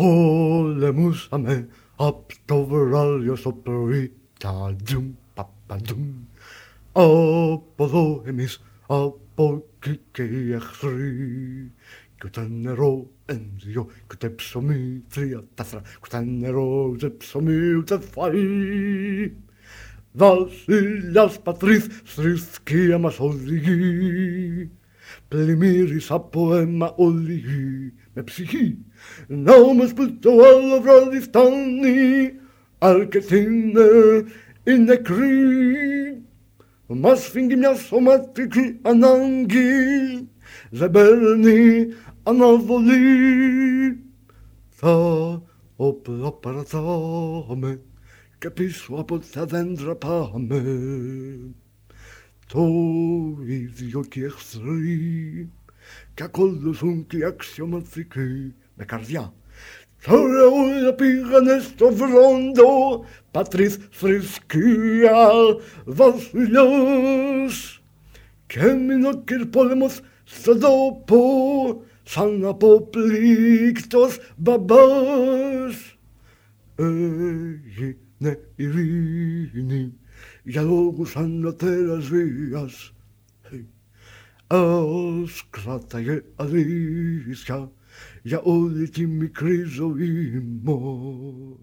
Πολεμούσαμε απ' το βράδυ στο πρωί. Τα τζουμ παπαντζουμ από εδώ εμείς από εκεί και οι εχθροί. Κι ούτε νερό εν δυο κι ούτε ψωμί τρία τέσσερα. Κι ούτε νερό ούτε ψωμί ούτε φαΐ. Βασιλιάς πατρίς θρησκεία μας οδηγεί πλημμύρισα από αίμα όλη με ψυχή. Να όμως που το άλλο βράδυ φτάνει αρκετοί είναι οι νεκροί μας φύγει μια σωματική ανάγκη δεν παίρνει αναβολή. Θα όπλα παρατάμε και πίσω από τα δέντρα πάμε το ίδιο και οι εχθροί και ακολουθούν και οι αξιωματικοί με καρδιά. Τώρα όλα πήγανε στο βρόντο, πατρίς θρησκεία, βασιλιάς. Και έμεινε ο πόλεμος στον τόπο, σαν αποπλήκτος μπαμπάς. Έγινε ειρήνη για λόγους ανωτέρας βίας. Ας κράταγε αλήθεια για όλη τη μικρή ζωή μου.